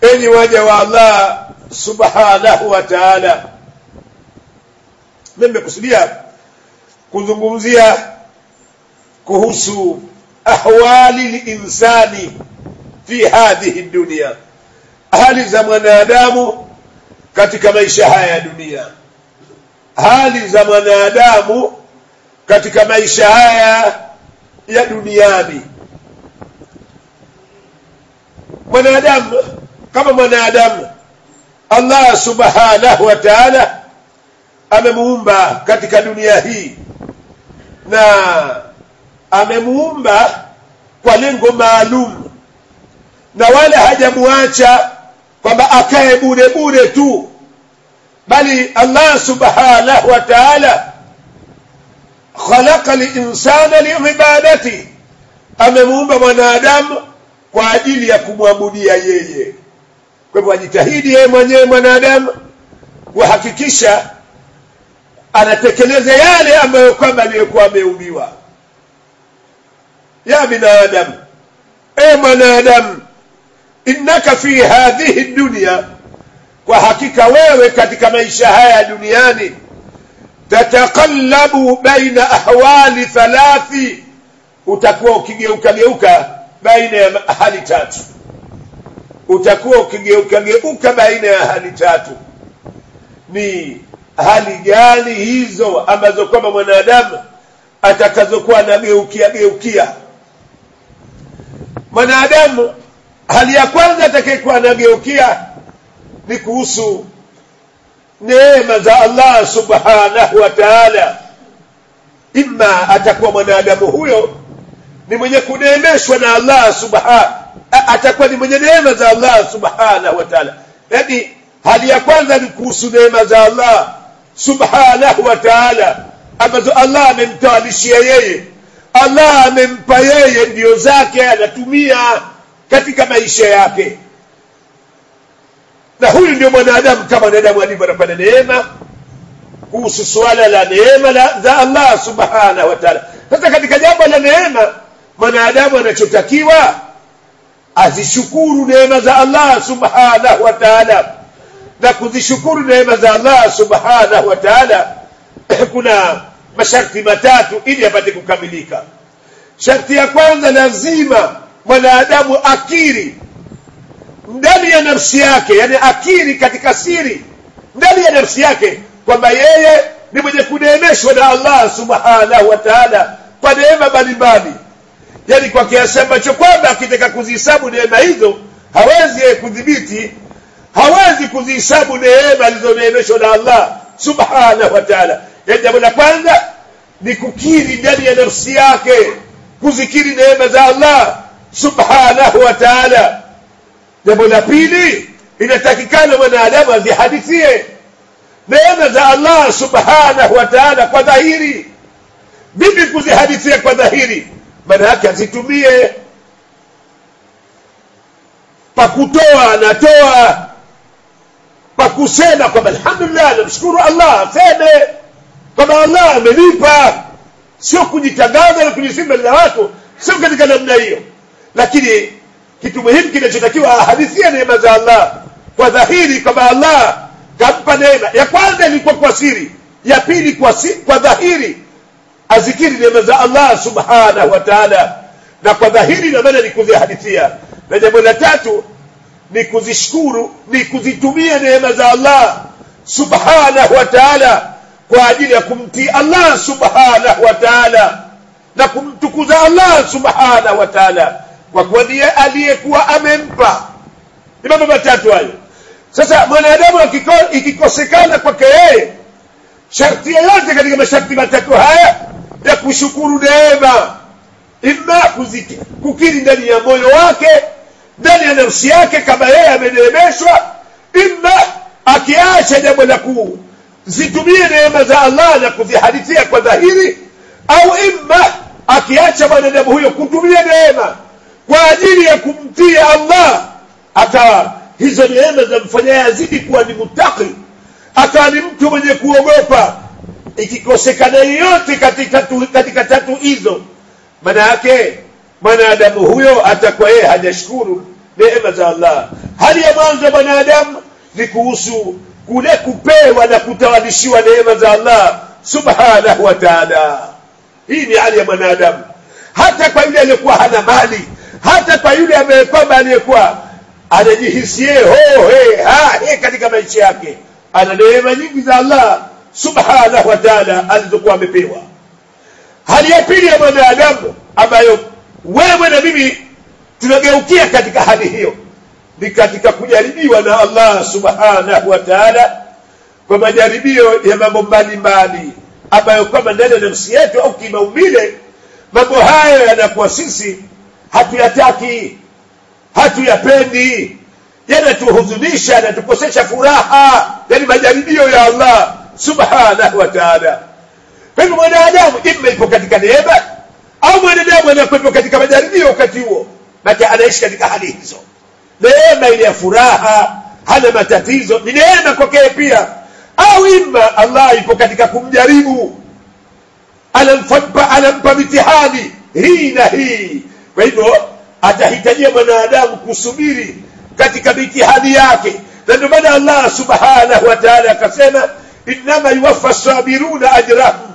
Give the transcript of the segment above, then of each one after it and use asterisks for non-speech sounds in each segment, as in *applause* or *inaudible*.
enyi waja wa allah subhanahu wa taala. Nimekusudia kuzungumzia kuhusu ahwali linsani fi hadhihi dunia. Hali za mwanadamu katika maisha haya ya dunia. Hali za mwanadamu katika maisha haya ya duniani. Mwanadamu kama mwanadamu allah subhanahu wa taala amemuumba katika dunia hii na amemuumba kwa lengo maalum na wala hajamuacha kwamba akae bure bure tu bali allah subhanahu wa taala khalaqa linsana liibadati amemuumba mwanadamu kwa ajili ya kumwabudia yeye kwa hivyo ajitahidi yeye mwenyewe mwanadamu kuhakikisha anatekeleza yale ambayo kwamba aliyokuwa ameumbiwa ya binadamu e mwanadamu innaka fi hadhihi dunya kwa hakika wewe katika maisha haya duniani tataqallabu baina ahwali thalathi utakuwa ukigeuka geuka baina ya hali tatu utakuwa ukigeukageuka baina ya hali tatu. Ni hali gani hizo ambazo kwamba mwanadamu atakazokuwa anageukia geukia? Mwanadamu hali ya kwanza atakayekuwa anageukia ni kuhusu neema za allah subhanahu wa taala. Atakuwa mwanadamu huyo ni mwenye kuneemeshwa na allah subhanahu atakuwa ni mwenye neema za allah subhanahu wa taala. Yaani hali ya kwanza ni kuhusu neema za allah subhanahu wa taala ambazo allah amemtawalishia yeye. Allah amempa yeye ndio zake anatumia katika maisha yake. Na huyu ndio mwanadamu kama mwanadamu alivyo anapata neema kuhusu suala la neema la, za allah subhanahu wa taala. Sasa katika jambo la neema mwanadamu anachotakiwa azishukuru neema za allah subhanahu wa taala. Na kuzishukuru neema za allah subhanahu wa taala *clears throat* kuna masharti matatu ili apate kukamilika. Sharti ya kwanza lazima mwanadamu akiri ndani ya nafsi yake yani akiri katika siri ndani ya nafsi yake kwamba yeye ni mwenye kuneemeshwa na allah subhanahu wa taala kwa neema mbalimbali yani kwa kiasi ambacho kwamba akitaka kuzihesabu neema hizo hawezi kudhibiti hawezi kuzihesabu neema alizoneemeshwa na allah subhanahu wa taala. Yani jambo la kwanza ni kukiri ndani ya nafsi yake kuzikiri neema za allah subhanahu wa taala. Jambo la pili inatakikana mwanadamu azihadithie neema za allah subhanahu wa taala kwa dhahiri. Vipi kuzihadithia kwa dhahiri maana yake azitumie. Pakutoa anatoa. Pakusema kwamba alhamdulillah namshukuru allah aseme kwamba allah amenipa. Sio kujitangaza na kujisifu na watu sio katika namna hiyo. Lakini kitu muhimu kinachotakiwa ahadithie neema za allah. Kwa dhahiri kwamba allah kampa neema. Ya kwanza ilikuwa kwa siri ya pili kwa, si, kwa dhahiri azikiri neema za allah subhanahu wa na kwa dhahiri na ni kuzihadithia. Na jambo la tatu ni kuzishukuru ni kuzitumia neema za allah subhanahu wa taala kwa ajili ya kumtii allah subhanahu wa na kumtukuza allah subhanahu wa taala kwa kuwa ndiye aliyekuwa amempa. Ni mambo matatu hayo. Sasa mwanadamu ikikosekana kwake yeye sharti yoyote katika masharti matatu haya ya kushukuru neema. Ima kukiri ndani ya moyo wake ndani ya nafsi yake kama yeye ameneemeshwa. Ima akiacha jambo la kuzitumia neema za allah na kuzihadithia kwa dhahiri au ima akiacha mwanadamu huyo kutumia neema kwa ajili ya kumtia allah akawa hizo neema zamfanya azidi kuwa ni mutaki akawa ni mtu mwenye kuogopa ikikosekana yoyote katika, tu- katika tatu hizo maana yake mwanadamu huyo atakuwa yeye hajashukuru neema za allah. Hali ya mwanzo ya mwanadamu ni kuhusu kule kupewa na kutawalishiwa neema za allah subhanahu wa taala. Hii ni hali ya mwanadamu. Hata kwa yule aliyekuwa hana mali hata kwa yule ambaye kwamba aliyekuwa anajihisie ho he ha katika maisha yake ana neema nyingi za allah subhanahu wa taala alizokuwa amepewa. Hali ya pili ya mwanadamu ambayo wewe na mimi tunageukia katika hali hiyo ni katika kujaribiwa na allah subhanahu wa taala kwa majaribio ya mambo mbalimbali ambayo kama ndani ya nafsi yetu au kimaumbile mambo hayo yanakuwa sisi hatuyataki hatuyapendi yanatuhuzunisha yanatukosesha furaha. Yani majaribio ya allah subhanahu wa taala. Mwanadamu ima ipo katika neema au mwanadamu anakuwepo katika majaribio wakati huo maki anaishi katika hali hizo. Neema ile ya furaha hana matatizo ni neema kwakee pia. Au ima allah ipo katika kumjaribu. Anampa anampa mitihani hii na hii. Kwa hivyo atahitajia mwanadamu kusubiri katika mitihani yake. Na ndio maana allah subhanahu wa taala akasema innama yuwaffa sabiruna ajrahum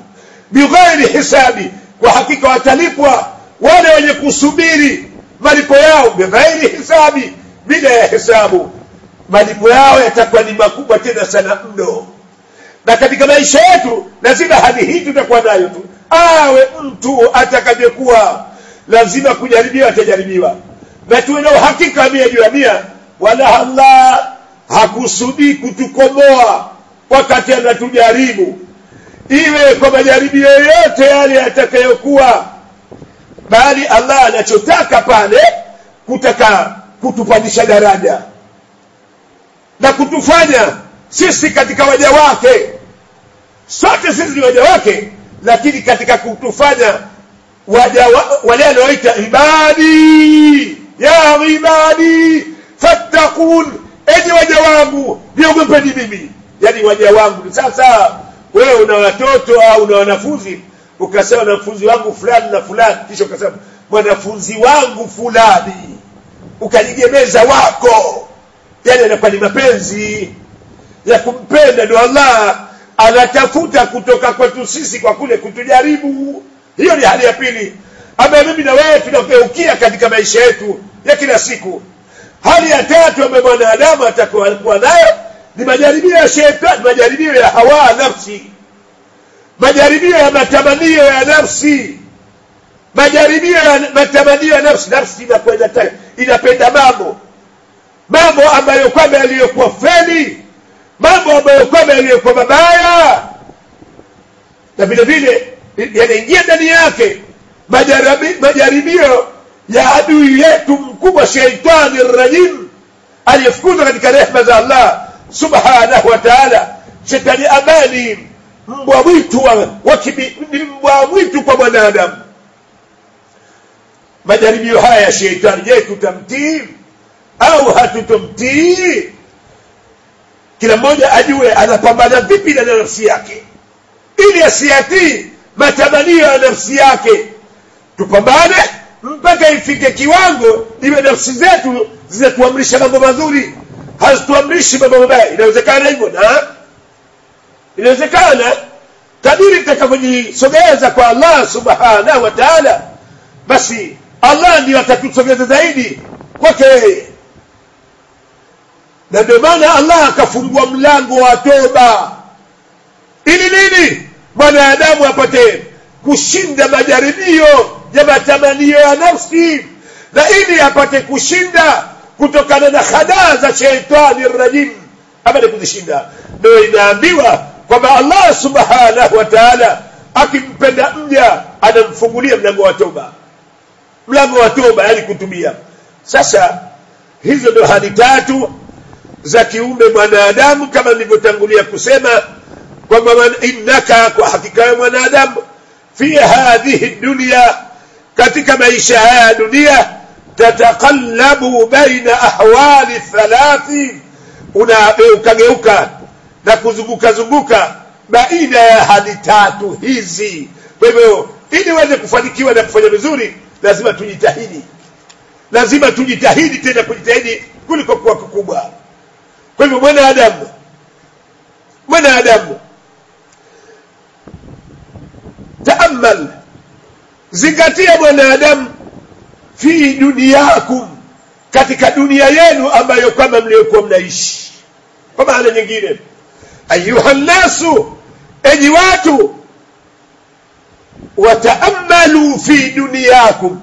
bighairi hisabi kwa hakika watalipwa wale wenye kusubiri malipo yao bighairi hisabi bila ya hesabu malipo yao yatakuwa ni makubwa tena sana mno. Na katika maisha yetu lazima hali hii tutakuwa nayo tu. Awe mtu atakavyokuwa lazima kujaribiwa atajaribiwa. Na tuwe na uhakika mia juu ya mia wala allah hakusudii kutukomoa wakati anatujaribu. Iwe kwa majaribio yoyote yale yatakayokuwa bali allah anachotaka pale kutaka kutupandisha daraja na kutufanya sisi katika waja wake. Sote sisi ni waja wake lakini katika kutufanya waja wa, wale anaoita ibadi ya ibadi fattakun enyi waja wangu niogopeni mimi yani waja wangu. Sasa wewe una watoto au una wanafunzi? Ukasema wanafunzi wangu fulani na fulani. Kisha ukasema mwanafunzi wangu fulani. Ukajigemeza wako. Yani anakuwa ni mapenzi ya kumpenda ndio allah. Anatafuta kutoka kwetu sisi kwa kule kutujaribu. Hiyo ni hali ya pili. Ambayo mimi na wewe tunageukia katika maisha yetu ya kila siku. Hali ya tatu ambayo mwanadamu atakuwa nayo ni majaribio ya shetani majaribio ya hawa nafsi. Majaribio ya matamanio ya nafsi. Majaribio ya matamanio ya nafsi. Nafsi inakwenda inapenda mambo. Mambo ambayo kwamba yaliyokuwa feli mambo ambayo kwamba yaliyokuwa mabaya. Na vile vile yanaingia ndani yake. Majaribio ya adui yetu mkubwa sheitani rajim aliyefukuzwa katika rehma za allah subhanahu wa taala shetani amali mbwa mwitu ni mbwa mwitu kwa mwanadamu. Majaribio haya ya sheitani je tutamtii au hatutomtii? Kila mmoja ajue anapambana vipi na nafsi yake. Ili asiatii matamanio ya nafsi yake tupambane mpaka ifike kiwango iwe nafsi zetu zinatuamrisha mambo mazuri hazituamrishi mambo mabaya inawezekana hivyo na? Inawezekana. Kadiri tutakavyojisogeza kwa allah subhanahu wa taala basi allah ndio atatusogeza zaidi kwake. Yeye na ndio maana allah akafungua mlango wa toba. Ili nini? Mwanadamu apate kushinda majaribio ya matamanio ya nafsi. Na ili apate kushinda kutokana na hadaa za sheitani rajim. Apate kuzishinda. Ndio inaambiwa kwamba allah subhanahu wa taala akimpenda mja anamfungulia mlango wa toba. Mlango wa toba yani kutubia sasa hizo ndo hali tatu za kiumbe mwanadamu kama nilivyotangulia kusema kwamba innaka kwa hakika ya mwanadamu fi hadhihi dunya katika maisha haya ya dunia tataqallabu baina ahwali thalathi. Unageukageuka na kuzunguka zunguka baina ya hali tatu hizi. Kwa hivyo ili uweze kufanikiwa na kufanya vizuri lazima tujitahidi. Lazima tujitahidi tena kujitahidi kuliko kuwa kukubwa. Kwa hivyo mwanadamu mwanadamu taamal zingatia mwanadamu fi duniyakum katika dunia yenu ambayo kwamba mliokuwa mnaishi. Kwa maana nyingine ayuha nnasu enyi watu wataamalu fi duniyakum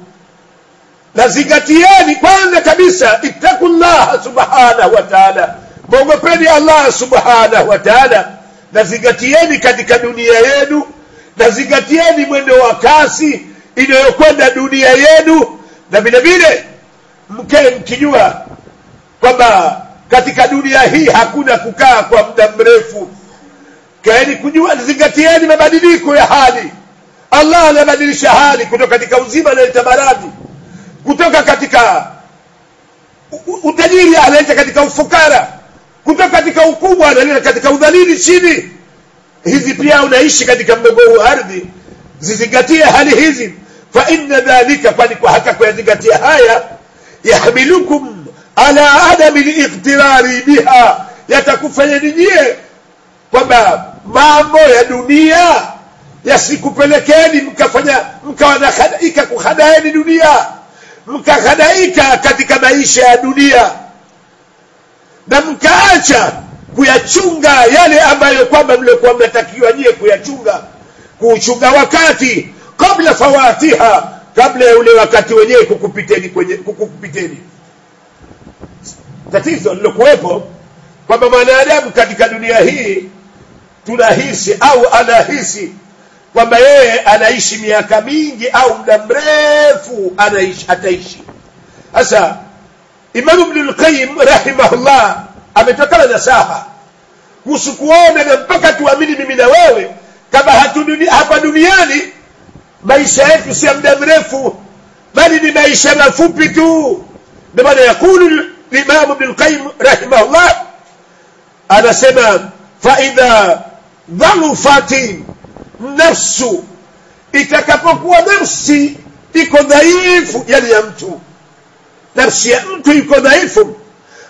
na zingatieni kwanza kabisa ittaku llaha subhanahu wa taala mwogopeni allah subhanahu wa taala na zingatieni katika dunia yenu na zingatieni mwendo wa kasi inayokwenda dunia yenu na vile vile mkee mkijua kwamba katika dunia hii hakuna kukaa kwa muda mrefu. Kaeni kujua zingatieni mabadiliko ya hali. Allah anabadilisha hali kutoka katika uzima analeta maradhi kutoka katika utajiri analeta katika ufukara kutoka katika ukubwa analeta katika udhalili chini. Hizi pia unaishi katika mdogo huu ardhi. Zizingatie hali hizi fa inna dhalika kwani kwa haka kuyazingatia haya yahmilukum ala adami liqtirari biha yatakufanya ninyie kwamba mambo ya dunia yasikupelekeni mkafanya mkawa na hadaika kuhadaeni dunia mkahadaika katika maisha ya dunia na mkaacha kuyachunga yale ambayo kwamba mliokuwa mnatakiwa nyie kuyachunga kuuchunga wakati kabla fawatiha kabla ya ule wakati wenyewe kukupiteni kwenye kukupiteni. Tatizo lilokuwepo kwamba mwanadamu katika dunia hii tunahisi au anahisi kwamba yeye anaishi miaka mingi au muda mrefu anaishi ataishi sasa imamu al-Qayyim rahimahullah ametokana na saha kuhusu kuona na mpaka tuamini mimi na wewe kama hatuduni, hapa duniani maisha yetu si ya muda mrefu bali ni maisha mafupi tu. Ndio maana yakulu bnu lqayim rahimahullah anasema faidha dhalufati nafsu itakapokuwa nafsi iko dhaifu yani ya mtu nafsi ya mtu iko dhaifu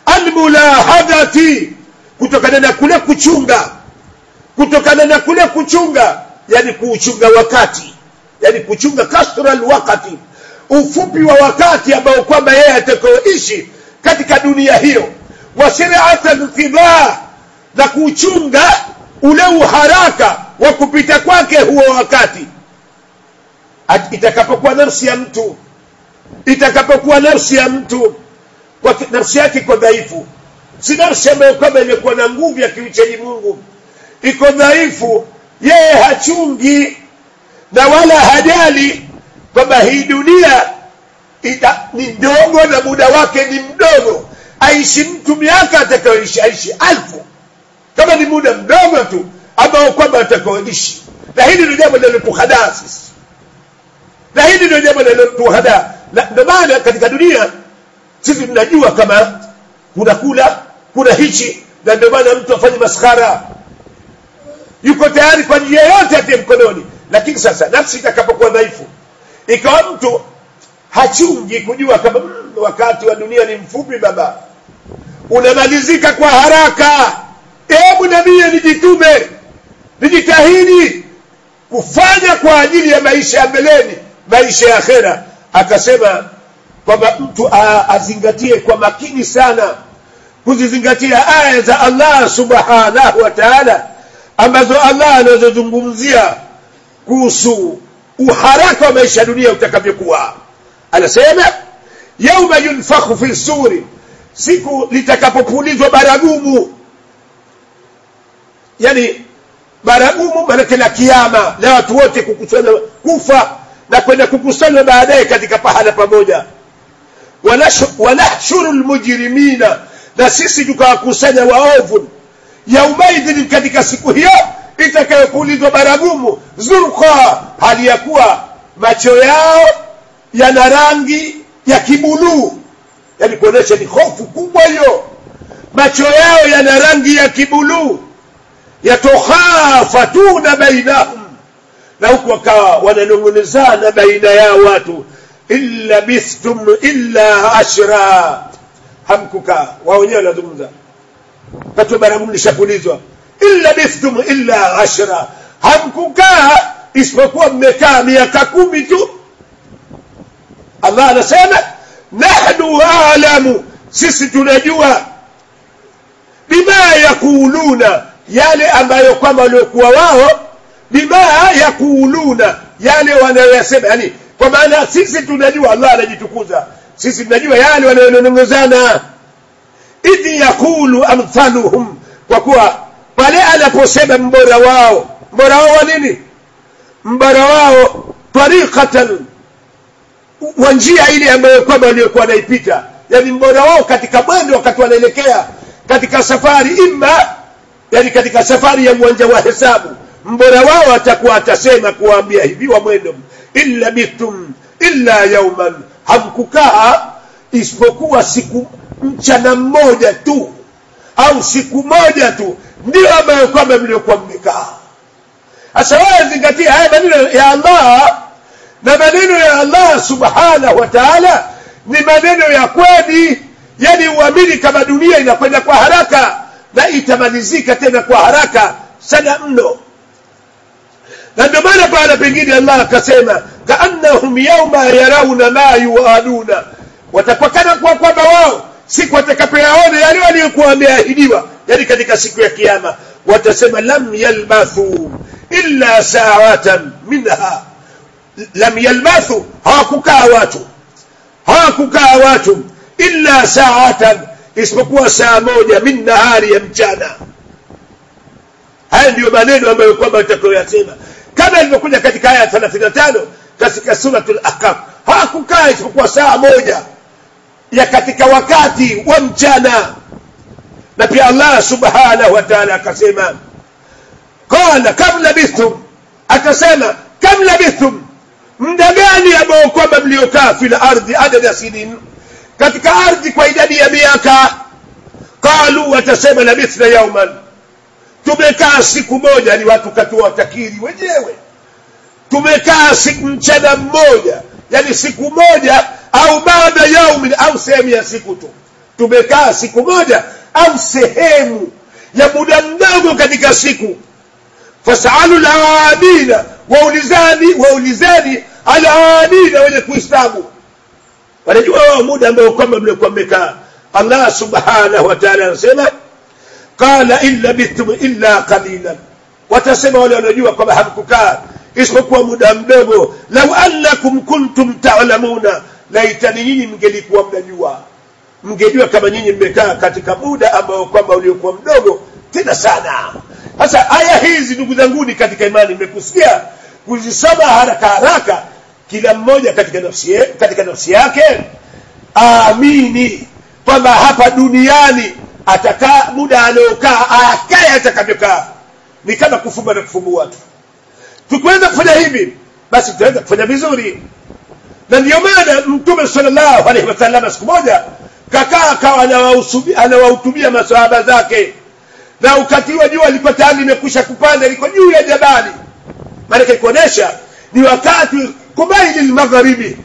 almulahadati kutokana na kule kuchunga kutokana na kule kuchunga yani kuuchunga wakati yani kuchunga kasra lwakati ufupi wa wakati ambao kwamba yeye atakaoishi katika dunia hiyo. Wa ltibaa na kuchunga ule uharaka wa kupita kwake huo wakati. Itakapokuwa nafsi ya mtu itakapokuwa nafsi ya mtu kwa nafsi yake iko dhaifu. Si nafsi ambayo kwamba imekuwa na nguvu ya kiuchaji mungu. Iko dhaifu yeye hachungi na wala hajali kwamba hii dunia ita, ni ndogo na muda wake ni mdogo. Aishi mtu miaka atakayoishi aishi alfu. Kama ni muda mdogo tu ambao kwamba atakaoishi. Na hili ndio jambo linalotuhadaa sisi. Na hili ndio jambo linalotuhadaa. Ndio maana katika dunia sisi tunajua kama kuna kula kuna hichi na ndio maana mtu afanye maskhara. Yuko tayari kwa njia yote atie mkononi lakini sasa nafsi itakapokuwa dhaifu ikawa mtu hachungi kujua kama mm, wakati wa dunia ni mfupi baba unamalizika kwa haraka. Hebu namie nijitume nijitahidi kufanya kwa ajili ya maisha ya mbeleni maisha ya akhera. Akasema kwamba mtu azingatie kwa makini sana kuzizingatia aya za Allah subhanahu wa ta'ala ambazo Allah anazozungumzia kuhusu uharaka wa maisha ya dunia utakavyokuwa. Anasema yauma yunfakhu fi suri siku litakapopulizwa baragumu. Yani baragumu manake la kiama la watu wote kukusanywa kufa na kwenda kukusanywa baadaye katika pahala pamoja. Wanahshuru lmujrimina na sisi tukawakusanya waovu. Yaumaidhin katika siku hiyo itakayopulizwa baragumu zurqa hali ya kuwa macho yao yana rangi ya kibuluu. Yani kuonyesha ni hofu kubwa hiyo. Macho yao yana rangi ya kibuluu. Yatokhafatuna bainahum. Na huku wakawa wananong'onezana baina yao watu. In labithtum illa ashra. Hamkukaa. Wao wenyewe wanazungumza. Katwe baragumu lishapulizwa in labithtum illa ashra. Hamkukaa isipokuwa mmekaa miaka kumi tu. Allah anasema nahnu alamu sisi tunajua. Bima yakuluna yale ambayo kwamba waliokuwa wao bima yakuluna yale wanayoyasema. Yani kwa maana sisi tunajua allah anajitukuza. Sisi tunajua yale wanayonongozana idh yakulu amthaluhum kwa kuwa pale anaposema mbora wao? Mbora wao wa nini? Mbora wao tariqatan wa njia ile ambayo kwamba waliokuwa naipita yani mbora wao katika mwendo wakati wanaelekea katika safari imma yani katika safari ya uwanja wa hesabu. Mbora wao atakuwa atasema kuwaambia hivi wa mwendo illa bitum illa yauman hamkukaa isipokuwa siku mchana mmoja tu au siku moja tu ndio ambayo kwamba mliokuwa mmekaa sasa wewe zingatia haya maneno ya allah na maneno ya allah subhanahu wa taala ni maneno ya kweli. Yani uamini kama dunia inakwenda kwa haraka na itamalizika tena kwa haraka sana mno. Na ndio maana pahala pengine allah akasema kaannahum yauma yarauna ma yuaduna. Watakwakana kwa kwamba wao siku atakapoyaona yale waliokuwa wameahidiwa yani katika siku ya kiyama watasema lam yalbathu illa saatan minha. Lam yalbathu hawakukaa watu hawakukaa watu illa saatan isipokuwa saa moja min nahari ya mchana. Haya ndiyo maneno ambayo kwamba utakayoyasema. Kama ilivyokuja katika aya ya 35 katika suratul ahkam hawakukaa isipokuwa saa moja ya katika wakati wa mchana. Na pia allah subhanahu wa taala akasema qala kam labithtum? Akasema kam labithtum? Muda gani ambao kwamba mliokaa fil ardhi adada sinin? Katika ardhi kwa idadi ya miaka. Qalu watasema labithna yauman tumekaa siku moja ni watu katua watakiri wenyewe. Tumekaa siku mchana mmoja yani siku moja au baada yaumin au sehemu ya siku tu. Tumekaa siku moja au sehemu ya muda mdogo katika siku. Fasalu laadina waulizani waulizani aladina wenye kuislamu wanajua wao muda ambao kwamba mlikuwa mmekaa. Allah subhanahu wa taala anasema qala in labithtum illa qalilan. Watasema wale wanaojua kwamba hamkukaa isipokuwa muda mdogo. Lau annakum kuntum talamuna laitani nyinyi mngelikuwa mnajua. Mngejua kama nyinyi mmekaa katika muda ambao kwamba uliokuwa mdogo tena sana. Sasa aya hizi ndugu zanguni katika imani mmekusikia kuzisoma haraka haraka kila mmoja katika nafsi, katika nafsi yake. Aamini kwamba hapa duniani atakaa muda anaokaa akae atakavyokaa. Ni kama kufumba na kufumbua tu. Tukiweza kufanya hivi basi tutaweza kufanya vizuri na ndio maana mtume sallallahu alaihi wasallam siku moja kakaa akawa anawahutubia maswahaba zake. Na wakati wa jua liko tayari limekwisha kupanda liko juu ya jabali. Maanake kuonesha ni wakati kubaili magharibi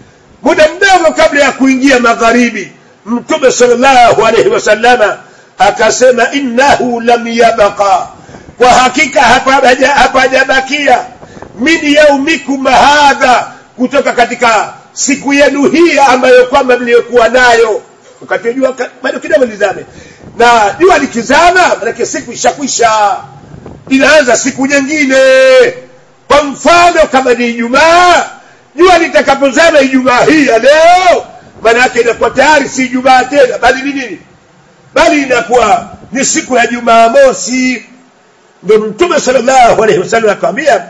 muda mdogo kabla ya kuingia magharibi mtume sallallahu alaihi wasallama akasema innahu lam yabqa. Kwa hakika hapajabakia. Min yaumikum hadha kutoka katika siku yenu hii ambayo kwamba mliyokuwa nayo. Wakati jua bado kidogo lizame na jua likizama manake siku ishakwisha. Inaanza siku nyingine. Kwa mfano kama ni ijumaa jua litakapozama ijumaa hii ya leo maana yake inakuwa tayari si ijumaa tena bali ni nini? Bali inakuwa ni siku ya jumaa mosi ndio mtume sallallahu alaihi wasallam akamwambia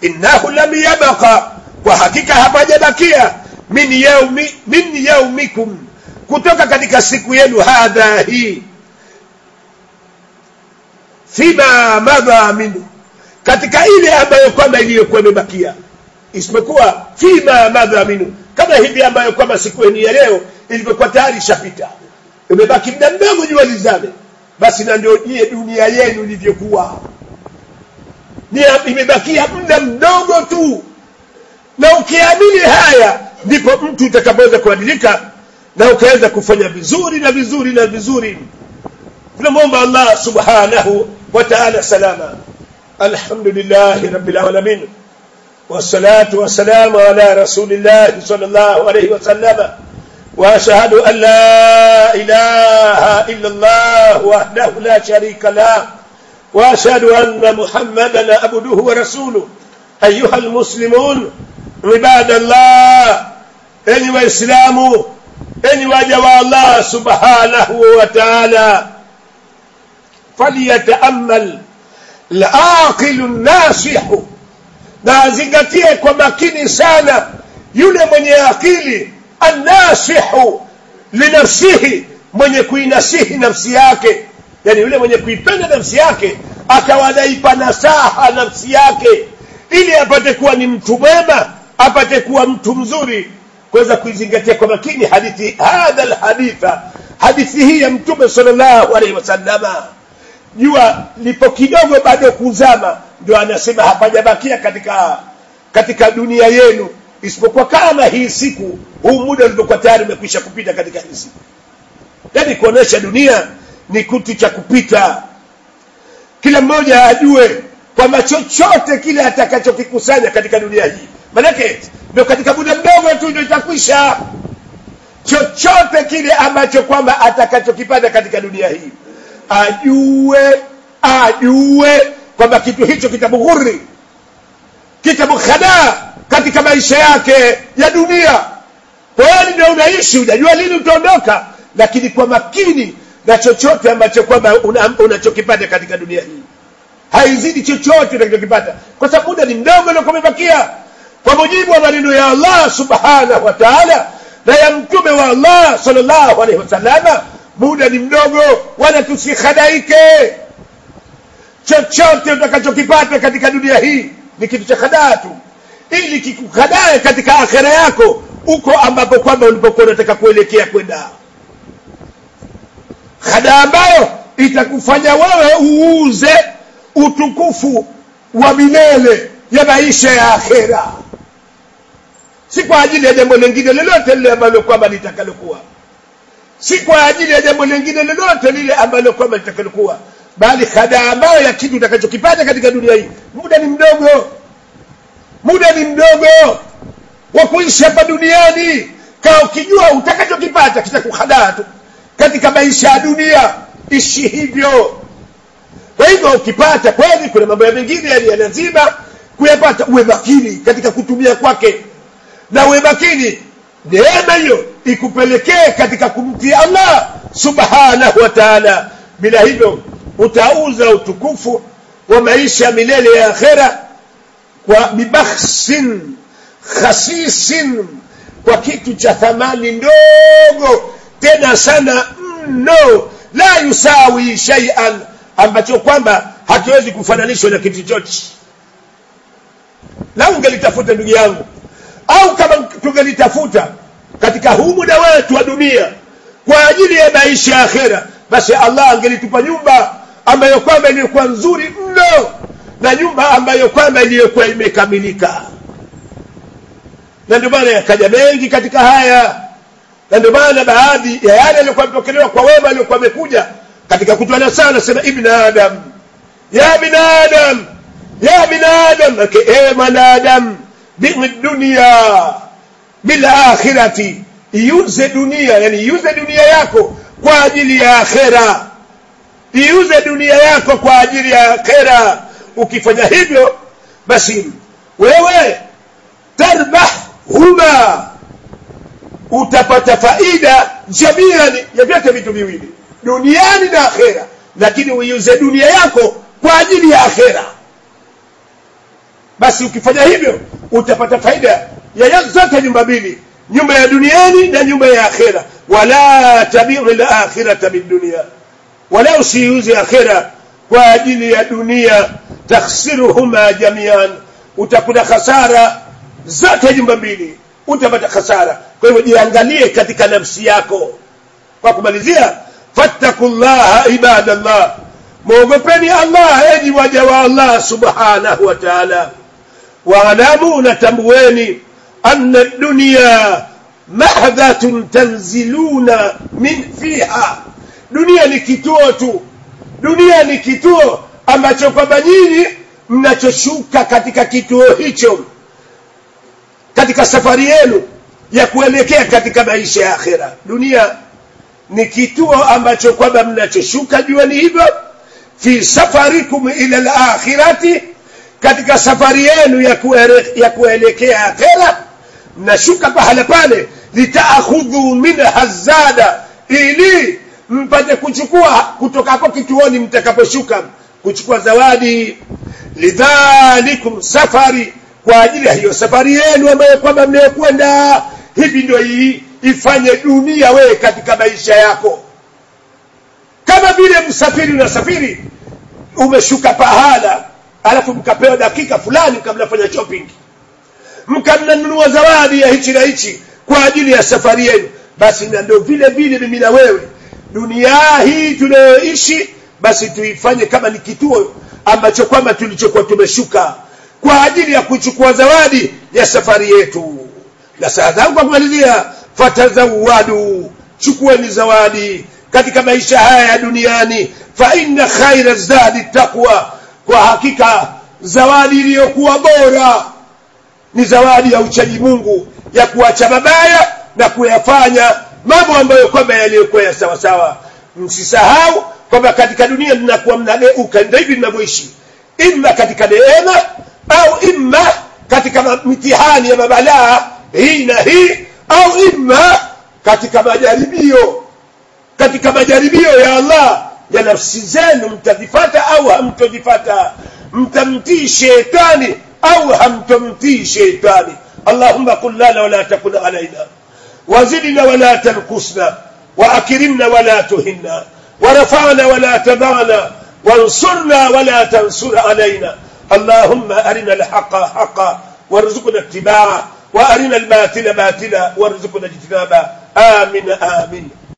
innahu lam yabqa. Kwa hakika hapajabakia min yaumi min yaumikum kutoka katika siku yenu hadha hii fima madha minhu katika ile ambayo kwamba iliyokuwa imebakia isipokuwa fima madha minhu kama hivi ambayo kwamba siku yenu ya leo ilivyokuwa tayari ishapita imebaki muda mdogo jua lizame basi na ndio jie dunia yenu ilivyokuwa. Imebakia muda mdogo tu. Na ukiamini haya ndipo mtu utakapoweza kubadilika na ukaweza kufanya vizuri na vizuri na vizuri. Tunamwomba Allah subhanahu wa ta'ala salama. Alhamdulillahi rabbil alamin. والصلاة والسلام على رسول الله صلى الله عليه وسلم وأشهد أن لا إله إلا الله وحده لا شريك له وأشهد أن محمدا عبده ورسوله أيها المسلمون عباد الله enyi waislamu enyi waja wa allah subhanahu wataala falyataamal laqilu nasihu na azingatie kwa makini sana yule mwenye akili annasihu linafsihi mwenye kuinasihi nafsi yake yani yule mwenye kuipenda nafsi yake akawadaipa nasaha nafsi yake ili apate kuwa ni mtu mwema apate kuwa mtu mzuri kuweza kuizingatia kwa makini hadithi hadha alhaditha hadithi hii ya mtume sallallahu alaihi wasallama. Jua lipo kidogo bado kuzama ndio anasema hapajabakia katika katika dunia yenu isipokuwa kama hii siku huu muda ulivyokuwa tayari umekwisha kupita katika hii siku. Yani kuonesha dunia ni kitu cha kupita. Kila mmoja ajue kwamba chochote kile atakachokikusanya katika dunia hii manake ndio katika muda mdogo tu ndio itakwisha. Chochote kile ambacho kwamba atakachokipata katika dunia hii ajue ajue kwamba kitu hicho kitamughuri kitamkhadaa katika maisha yake ya dunia. Kwani ndio unaishi unajua lini utaondoka lakini kwa makini na chochote ambacho kwamba unachokipata una katika dunia hii. Haizidi chochote unachokipata kwa sababu muda ni mdogo na kumebakia kwa mujibu wa maneno ya Allah subhanahu wa ta'ala na ya mtume wa Allah sallallahu alaihi wasallama muda ni mdogo wala tusihadaike chochote utakachokipata katika dunia hii ni kitu cha khadaa tu. Ili kikukhadae katika akhera yako uko ambapo kwamba ulipokuwa unataka kuelekea kwenda. Hadaa ambayo itakufanya wewe uuze utukufu wa milele ya maisha ya akhera si kwa ajili ya jambo lingine lolote lile ambalo kwamba litakalokuwa. Si kwa ajili ya jambo lingine lolote lile ambalo kwamba litakalokuwa. Bali khada ambayo ya kitu utakachokipata katika dunia hii. Muda ni mdogo. Muda ni mdogo wa kuishi hapa duniani. Kaa ukijua utakachokipata kitakuhadaa tu. Katika maisha ya dunia ishi hivyo. Kwa hivyo ukipata kweli kuna mambo ya mengine yani ya lazima kuyapata uwe makini katika kutumia kwake na uwe makini. Neema hiyo ikupelekee katika kumtia allah subhanahu wa taala. Bila hivyo utauza utukufu wa maisha milele ya akhera kwa bibakhsin khasisin kwa kitu cha thamani ndogo tena sana mno. La yusawi shay'an ambacho kwamba hakiwezi kufananishwa na kitu chochote na ungelitafuta ndugu yangu au kama tungelitafuta katika huu muda wetu wa dunia kwa ajili ya maisha ya akhera basi Allah angelitupa nyumba ambayo kwamba iliyokuwa nzuri mno na nyumba ambayo kwamba iliyokuwa imekamilika. Na ndio maana yakaja mengi katika haya na ndio maana baadhi ya yale yaliyokuwa yamepokelewa kwa wema aliyokuwa amekuja katika kutoa nasaha anasema ibn adam ya binadam ya binadam ewe mwanadamu bimi dunia bil akhirati. Iuze dunia yani iuze dunia yako kwa ajili ya akhera. Iuze dunia yako kwa ajili ya akhera. Ukifanya hivyo basi wewe tarbah huma. Utapata faida jamiani ya vyote vitu viwili duniani na akhera. Lakini uiuze dunia yako kwa ajili ya akhera basi ukifanya hivyo utapata faida ya zote nyumba mbili nyumba ya duniani na nyumba ya akhera. Wala tabiu lakhirata bidunia wala usiuze akhera kwa ajili ya dunia. Takhsiruhuma jamian. Utakuta khasara zote nyumba mbili. Utapata khasara. Kwa hivyo jiangalie katika nafsi yako. Kwa kumalizia fattakullaha ibadallah. Mwogopeni allah enyi waja wa allah subhanahu wa taala waalamu natambueni anna dunia mahdhatun tanziluna min fiha dunia ni kituo tu dunia ni kituo ambacho kwamba nyinyi mnachoshuka katika kituo hicho katika safari yenu ya kuelekea katika maisha ya akhera dunia ni kituo ambacho kwamba mnachoshuka juani hivyo fi safarikum ila alakhirati katika safari yenu ya, kuelekea akhera mnashuka pahala pale litaakhudhu minha zada ili mpate kuchukua kutoka hapo kituoni mtakaposhuka kuchukua zawadi. Lidhalikum safari kwa ajili ya hiyo safari yenu ambayo kwamba mnayokwenda hivi ndio hii ifanye dunia wewe katika maisha yako. Kama vile msafiri unasafiri umeshuka pahala alafu mkapewa dakika fulani kabla fanya shopping mkanunua zawadi ya hichi na hichi kwa ajili ya safari yenu. Basi na ndio vile vile mimi na wewe. Dunia hii tunayoishi basi tuifanye kama ni kituo ambacho kwamba tulichokuwa tumeshuka kwa ajili ya kuchukua zawadi ya safari yetu. Na saa zangu kwa kumalizia fatazawadu chukueni zawadi katika maisha haya ya duniani. Fa inna khaira zadi taqwa kwa hakika zawadi iliyokuwa bora ni zawadi ya uchaji mungu ya kuacha mabaya na kuyafanya mambo ambayo kwamba yaliyokuwa ya sawasawa. Msisahau kwamba katika dunia mnakuwa mnageuka ndio hivi mnavyoishi. Imma katika neema au imma katika mitihani ya mabalaa hii na hii au imma katika majaribio katika majaribio ya Allah ya nafsi zenu mtazifata au hamtozifata mtamtii shetani au hamtomtii shetani allahumma kun lana wala takun alaina wazidna wala tankusna واكرمنا ولا تهنا ورفعنا ولا تضعنا وانصرنا ولا تنصر علينا اللهم ارنا الحق حقا وارزقنا اتباعه وارنا الباطل باطلا وارزقنا اجتنابه امين امين